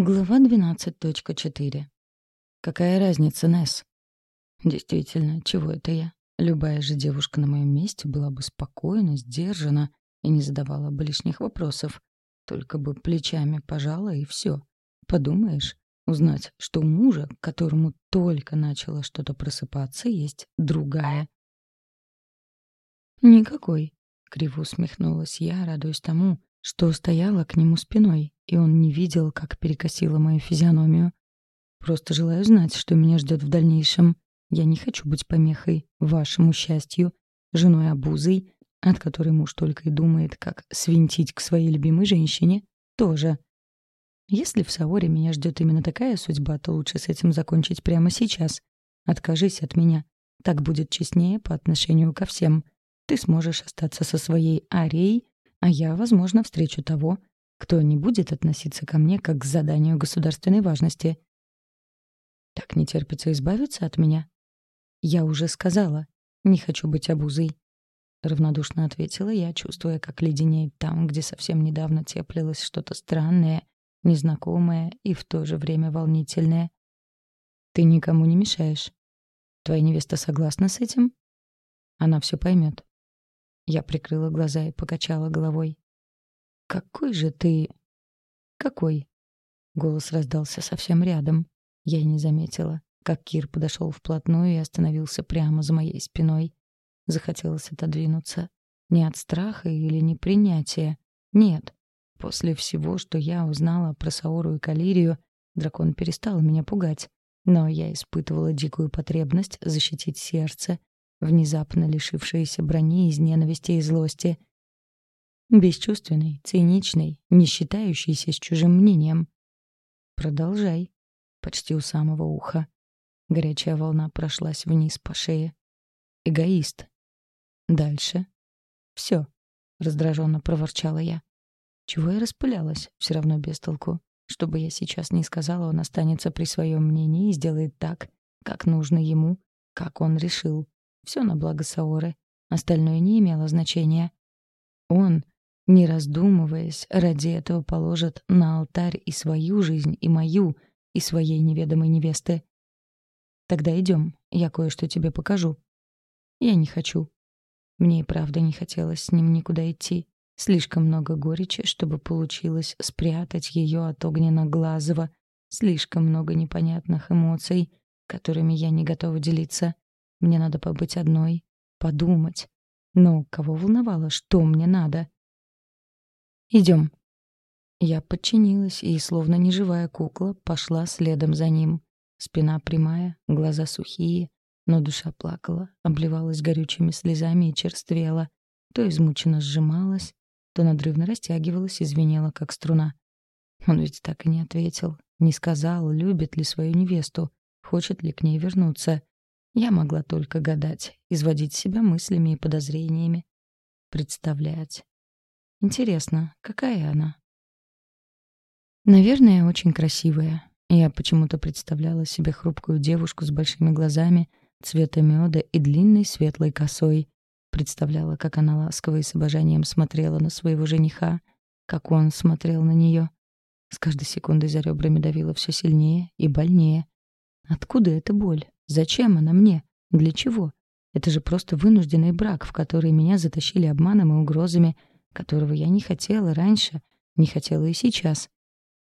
Глава 12.4. Какая разница, Несс? Действительно, чего это я? Любая же девушка на моем месте была бы спокойна, сдержана и не задавала бы лишних вопросов. Только бы плечами пожала и все. Подумаешь, узнать, что у мужа, которому только начало что-то просыпаться, есть другая. «Никакой», — криво усмехнулась я, радуясь тому, что стояла к нему спиной, и он не видел, как перекосила мою физиономию. Просто желаю знать, что меня ждет в дальнейшем. Я не хочу быть помехой вашему счастью, женой обузой, от которой муж только и думает, как свинтить к своей любимой женщине, тоже. Если в Саоре меня ждет именно такая судьба, то лучше с этим закончить прямо сейчас. Откажись от меня. Так будет честнее по отношению ко всем. Ты сможешь остаться со своей Арией а я, возможно, встречу того, кто не будет относиться ко мне как к заданию государственной важности. Так не терпится избавиться от меня? Я уже сказала, не хочу быть обузой. Равнодушно ответила я, чувствуя, как леденеет там, где совсем недавно теплилось что-то странное, незнакомое и в то же время волнительное. Ты никому не мешаешь. Твоя невеста согласна с этим? Она все поймет. Я прикрыла глаза и покачала головой. «Какой же ты...» «Какой?» Голос раздался совсем рядом. Я не заметила, как Кир подошел вплотную и остановился прямо за моей спиной. Захотелось отодвинуться. Не от страха или непринятия. Нет. После всего, что я узнала про Саору и Калирию, дракон перестал меня пугать. Но я испытывала дикую потребность защитить сердце внезапно лишившаяся брони из ненависти и злости. Бесчувственный, циничный, не считающийся с чужим мнением. Продолжай. Почти у самого уха. Горячая волна прошлась вниз по шее. Эгоист. Дальше. Все. Раздраженно проворчала я. Чего я распылялась? Все равно без толку. Что бы я сейчас ни сказала, он останется при своем мнении и сделает так, как нужно ему, как он решил. Все на благо Саоры. Остальное не имело значения. Он, не раздумываясь, ради этого положит на алтарь и свою жизнь, и мою, и своей неведомой невесты. Тогда идем, я кое-что тебе покажу. Я не хочу. Мне и правда не хотелось с ним никуда идти. Слишком много горечи, чтобы получилось спрятать ее от огненно-глазого. Слишком много непонятных эмоций, которыми я не готова делиться. Мне надо побыть одной, подумать. Но кого волновало, что мне надо? Идем. Я подчинилась и, словно неживая кукла, пошла следом за ним. Спина прямая, глаза сухие, но душа плакала, обливалась горючими слезами и черствела. То измученно сжималась, то надрывно растягивалась и звенела, как струна. Он ведь так и не ответил, не сказал, любит ли свою невесту, хочет ли к ней вернуться. Я могла только гадать, изводить себя мыслями и подозрениями. Представлять. Интересно, какая она? Наверное, очень красивая. Я почему-то представляла себе хрупкую девушку с большими глазами, цвета меда и длинной светлой косой. Представляла, как она ласково и с обожанием смотрела на своего жениха, как он смотрел на нее. С каждой секундой за ребрами давило все сильнее и больнее. Откуда эта боль? Зачем она мне? Для чего? Это же просто вынужденный брак, в который меня затащили обманом и угрозами, которого я не хотела раньше, не хотела и сейчас.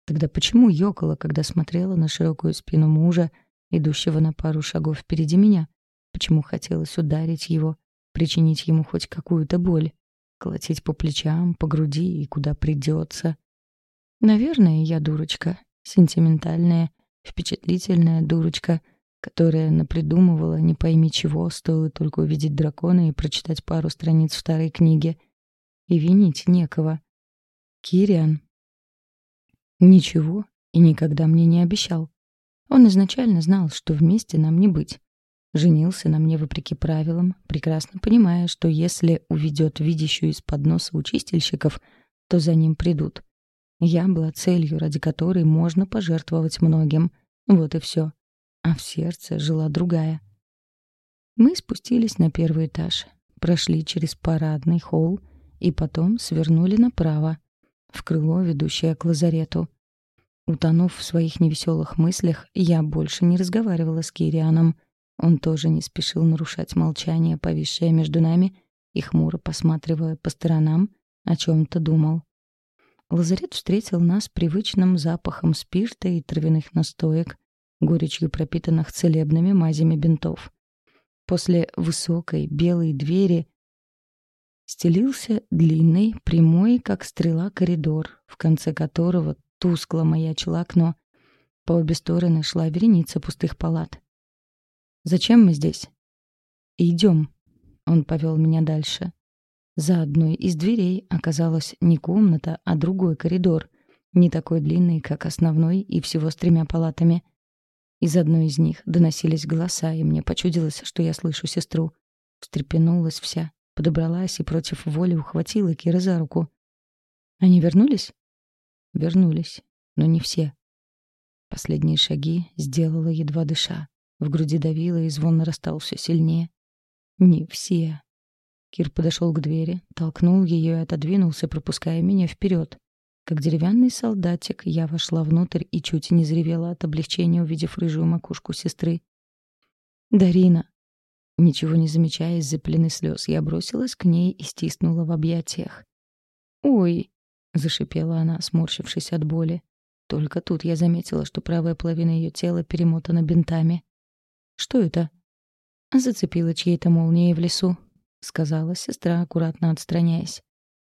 Тогда почему ёкала, когда смотрела на широкую спину мужа, идущего на пару шагов впереди меня? Почему хотелось ударить его, причинить ему хоть какую-то боль, колотить по плечам, по груди и куда придется? Наверное, я дурочка, сентиментальная, впечатлительная дурочка — которая напридумывала не пойми чего, стоило только увидеть дракона и прочитать пару страниц второй книги. И винить некого. Кириан. Ничего и никогда мне не обещал. Он изначально знал, что вместе нам не быть. Женился на мне вопреки правилам, прекрасно понимая, что если уведет видящую из-под носа у то за ним придут. Я была целью, ради которой можно пожертвовать многим. Вот и все а в сердце жила другая. Мы спустились на первый этаж, прошли через парадный холл и потом свернули направо, в крыло, ведущее к лазарету. Утонув в своих невеселых мыслях, я больше не разговаривала с Кирианом. Он тоже не спешил нарушать молчание, повисшее между нами, и хмуро посматривая по сторонам, о чем-то думал. Лазарет встретил нас привычным запахом спирта и травяных настоек, горечью пропитанных целебными мазями бинтов. После высокой белой двери стелился длинный, прямой, как стрела, коридор, в конце которого тускло маячило окно. По обе стороны шла вереница пустых палат. «Зачем мы здесь?» «Идем», — он повел меня дальше. За одной из дверей оказалась не комната, а другой коридор, не такой длинный, как основной, и всего с тремя палатами — из одной из них доносились голоса, и мне почудилось, что я слышу сестру. Встрепенулась вся, подобралась и против воли ухватила Кира за руку. «Они вернулись?» «Вернулись, но не все». Последние шаги сделала едва дыша. В груди давило, и звон нарастал все сильнее. «Не все». Кир подошел к двери, толкнул ее и отодвинулся, пропуская меня вперед. Как деревянный солдатик, я вошла внутрь и чуть не заревела от облегчения, увидев рыжую макушку сестры. «Дарина!» Ничего не замечая из-за пелены слез, я бросилась к ней и стиснула в объятиях. «Ой!» — зашипела она, сморщившись от боли. Только тут я заметила, что правая половина ее тела перемотана бинтами. «Что это?» «Зацепила чьей-то молнией в лесу», — сказала сестра, аккуратно отстраняясь.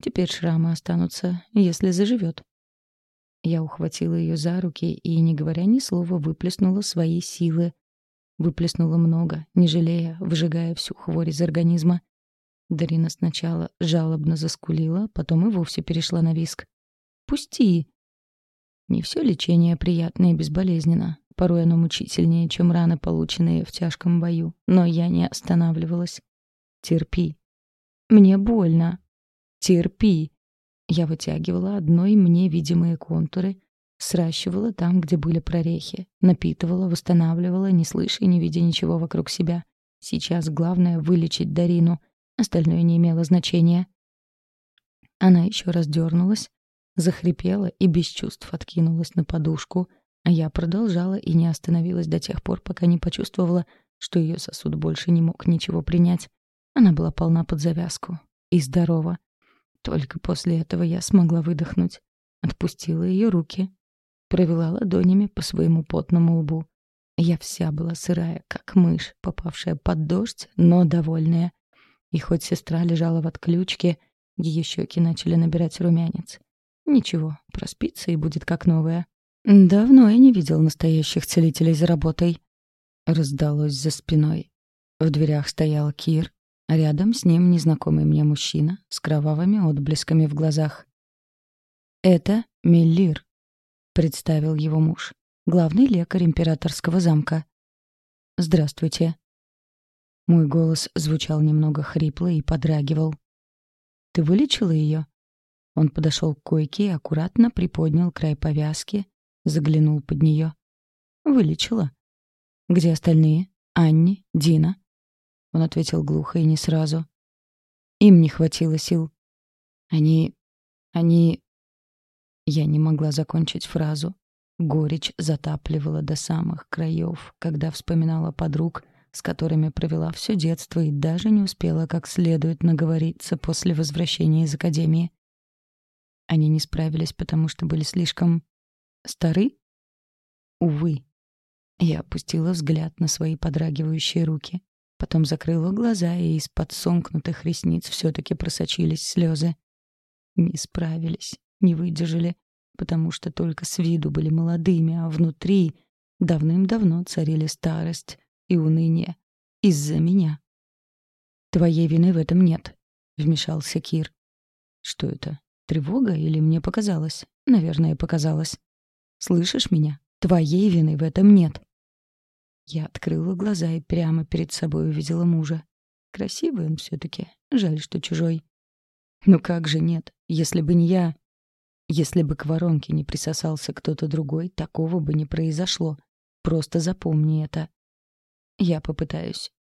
Теперь шрамы останутся, если заживет. Я ухватила ее за руки и, не говоря ни слова, выплеснула свои силы. Выплеснула много, не жалея, выжигая всю хворь из организма. Дарина сначала жалобно заскулила, потом и вовсе перешла на виск. «Пусти!» Не все лечение приятно и безболезненно. Порой оно мучительнее, чем раны, полученные в тяжком бою. Но я не останавливалась. «Терпи!» «Мне больно!» Терпи. Я вытягивала одной мне видимые контуры, сращивала там, где были прорехи, напитывала, восстанавливала, не слыша и не видя ничего вокруг себя. Сейчас главное — вылечить Дарину. Остальное не имело значения. Она еще раз дернулась, захрипела и без чувств откинулась на подушку, а я продолжала и не остановилась до тех пор, пока не почувствовала, что ее сосуд больше не мог ничего принять. Она была полна под завязку и здорова. Только после этого я смогла выдохнуть. Отпустила ее руки. Провела ладонями по своему потному лбу. Я вся была сырая, как мышь, попавшая под дождь, но довольная. И хоть сестра лежала в отключке, ее щеки начали набирать румянец. Ничего, проспится и будет как новая. Давно я не видел настоящих целителей за работой. Раздалось за спиной. В дверях стоял Кир, Рядом с ним незнакомый мне мужчина с кровавыми отблесками в глазах. «Это Меллир», — представил его муж, главный лекарь императорского замка. «Здравствуйте». Мой голос звучал немного хрипло и подрагивал. «Ты вылечила ее?» Он подошел к койке и аккуратно приподнял край повязки, заглянул под нее. «Вылечила». «Где остальные? Анни? Дина?» Он ответил глухо и не сразу. Им не хватило сил. Они... они... Я не могла закончить фразу. Горечь затапливала до самых краев, когда вспоминала подруг, с которыми провела все детство и даже не успела как следует наговориться после возвращения из академии. Они не справились, потому что были слишком... стары? Увы. Я опустила взгляд на свои подрагивающие руки. Потом закрыла глаза, и из-под сомкнутых ресниц все-таки просочились слезы. Не справились, не выдержали, потому что только с виду были молодыми, а внутри давным-давно царили старость и уныние. Из-за меня. «Твоей вины в этом нет», — вмешался Кир. «Что это? Тревога или мне показалось? Наверное, показалось. Слышишь меня? Твоей вины в этом нет». Я открыла глаза и прямо перед собой увидела мужа. Красивый он все-таки. Жаль, что чужой. Ну как же нет? Если бы не я... Если бы к воронке не присосался кто-то другой, такого бы не произошло. Просто запомни это. Я попытаюсь.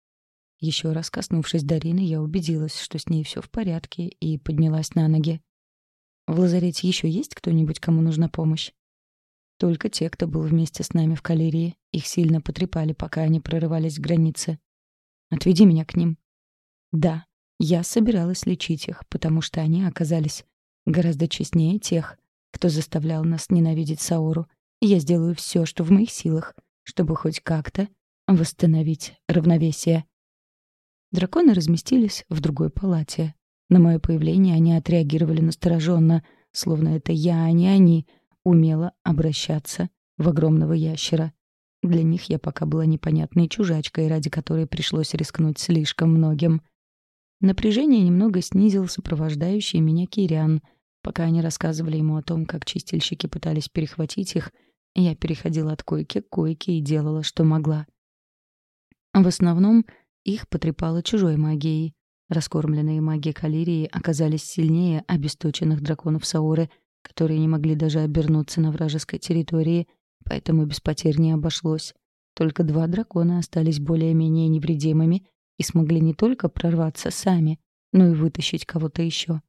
Еще раз коснувшись Дарины, я убедилась, что с ней все в порядке, и поднялась на ноги. В лазарете еще есть кто-нибудь, кому нужна помощь? Только те, кто был вместе с нами в калерии, их сильно потрепали, пока они прорывались к границе. Отведи меня к ним. Да, я собиралась лечить их, потому что они оказались гораздо честнее тех, кто заставлял нас ненавидеть Сауру. И я сделаю все, что в моих силах, чтобы хоть как-то восстановить равновесие. Драконы разместились в другой палате. На мое появление они отреагировали настороженно, словно это я, а не они, умела обращаться в огромного ящера. Для них я пока была непонятной чужачкой, ради которой пришлось рискнуть слишком многим. Напряжение немного снизил сопровождающий меня Кириан. Пока они рассказывали ему о том, как чистильщики пытались перехватить их, я переходила от койки к койке и делала, что могла. В основном их потрепало чужой магией. Раскормленные маги Калирии оказались сильнее обесточенных драконов Сауры, которые не могли даже обернуться на вражеской территории, поэтому без потерь не обошлось. Только два дракона остались более-менее невредимыми и смогли не только прорваться сами, но и вытащить кого-то еще.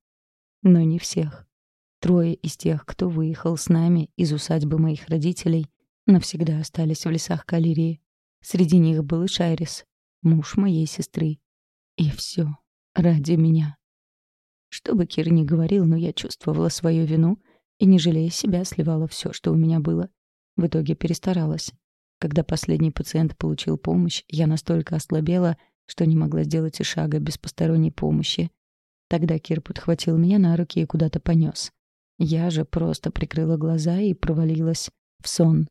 Но не всех. Трое из тех, кто выехал с нами из усадьбы моих родителей, навсегда остались в лесах Калирии. Среди них был и Шайрис, муж моей сестры. И все ради меня. Что бы Кир ни говорил, но я чувствовала свою вину и, не жалея себя, сливала все, что у меня было. В итоге перестаралась. Когда последний пациент получил помощь, я настолько ослабела, что не могла сделать и шага без посторонней помощи. Тогда Кир подхватил меня на руки и куда-то понес. Я же просто прикрыла глаза и провалилась в сон.